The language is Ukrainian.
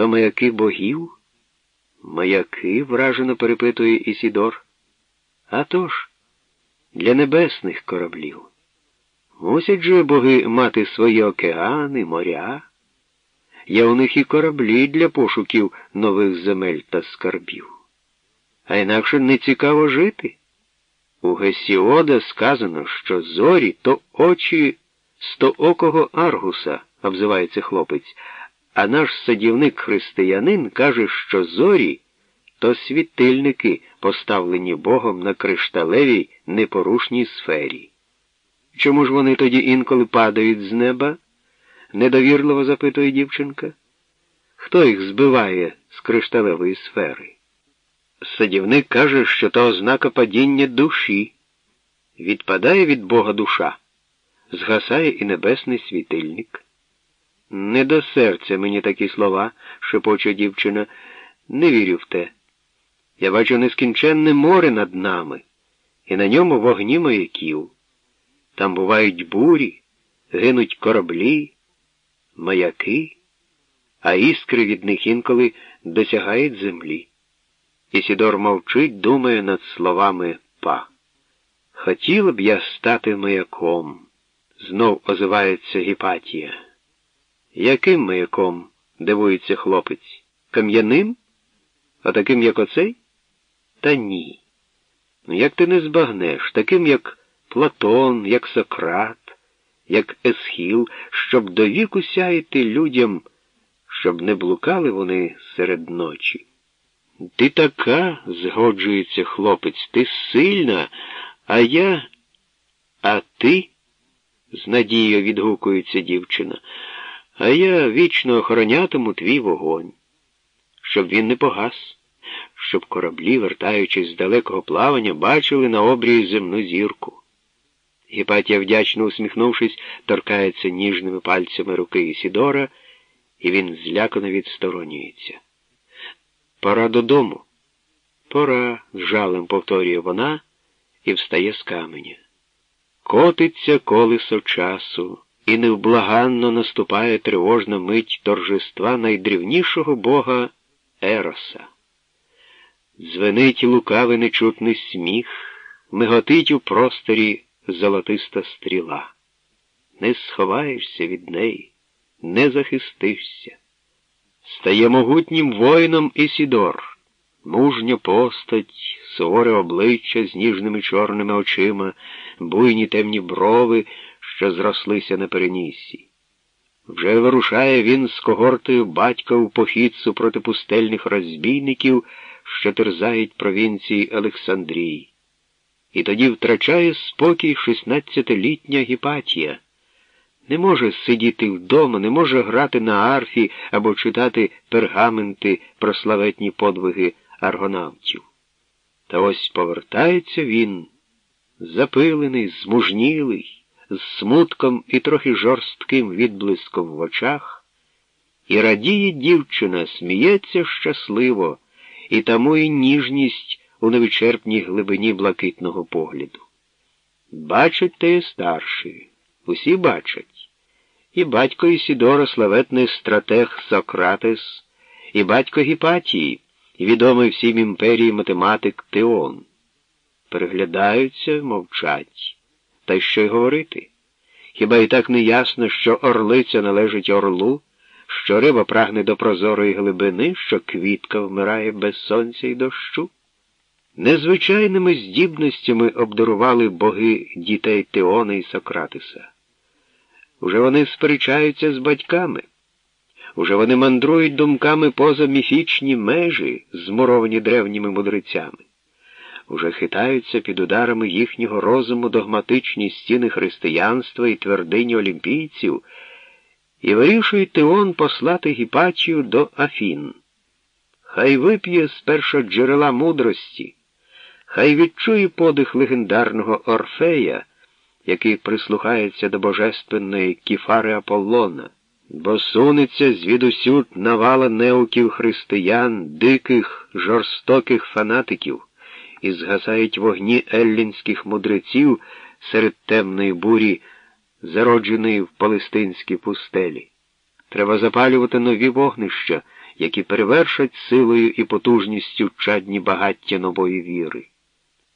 То маяки богів? Маяки? вражено перепитує Ісідор. А тож, для небесних кораблів. Мусять же боги мати свої океани, моря. Є у них і кораблі для пошуків нових земель та скарбів. А інакше не цікаво жити. У Гесіода сказано, що зорі то очі стоокого Аргуса, обзивається хлопець, а наш садівник християнин каже, що зорі то світильники, поставлені Богом на кришталевій непорушній сфері. Чому ж вони тоді інколи падають з неба? недовірливо запитує дівчинка. Хто їх збиває з кришталевої сфери? Садівник каже, що то ознака падіння душі. Відпадає від Бога душа, згасає і небесний світильник. Не до серця мені такі слова, шепоче дівчина, не вірю в те. Я бачу нескінченне море над нами, і на ньому вогні маяків. Там бувають бурі, гинуть кораблі, маяки, а іскри від них інколи досягають землі. Ісідор мовчить, думає над словами па. Хотіла б я стати маяком, знов озивається Гіпатія. Яким маяком? дивується хлопець. Кам'яним? А таким, як оцей? Та ні. Ну як ти не збагнеш, таким, як Платон, як Сократ, як Есхіл, щоб до віку сяяти людям, щоб не блукали вони серед ночі. Ти така, згоджується хлопець, ти сильна, а я. А ти? з надією відгукується дівчина, а я вічно охоронятиму твій вогонь, щоб він не погас, щоб кораблі, вертаючись з далекого плавання, бачили на обрії земну зірку. Гіпатія, вдячно усміхнувшись, торкається ніжними пальцями руки Ісідора, і він злякано відсторонюється. Пора додому. Пора, з жалем повторює вона і встає з каменя. Котиться колесо часу, і невблаганно наступає тривожна мить торжества найдрівнішого бога Ероса. Дзвенить лукавий нечутний сміх, миготить у просторі золотиста стріла. Не сховаєшся від неї, не захистишся. Стає могутнім воїном Ісідор, мужня постать, суворе обличчя з ніжними чорними очима, буйні темні брови, що зрослися на перенісі. Вже вирушає він з когортою батька в похід супроти пустельних розбійників, що терзають провінції Олександрії. І тоді втрачає спокій шістнадцятилітня Гіпатія. Не може сидіти вдома, не може грати на арфі або читати пергаменти про славетні подвиги аргонавтів. Та ось повертається він, запилений, змужнілий, з смутком і трохи жорстким відблиском в очах, і радіє дівчина, сміється щасливо, і тому і ніжність у невичерпній глибині блакитного погляду. Бачать те старші, усі бачать. І батько Ісідора, славетний стратег Сократес, і батько Гіпатії, відомий всім імперії математик Теон. Переглядаються, мовчать. Та й що й говорити? Хіба і так не ясно, що орлиця належить орлу, що риба прагне до прозорої глибини, що квітка вмирає без сонця і дощу? Незвичайними здібностями обдарували боги дітей Теона і Сократиса. Уже вони сперечаються з батьками, уже вони мандрують думками поза міфічні межі, змуровані древніми мудрецями, уже хитаються під ударами їхнього розуму догматичні стіни християнства і твердині олімпійців, і вирішують Теон послати Гіпатію до Афін. Хай вип'є з першого джерела мудрості. Хай відчує подих легендарного Орфея, який прислухається до божественної кіфари Аполлона, бо сунеться звідусюд навала неуків християн, диких, жорстоких фанатиків, і згасають вогні еллінських мудреців серед темної бурі, зародженої в палестинській пустелі. Треба запалювати нові вогнища які перевершать силою і потужністю чадні багаття нової віри.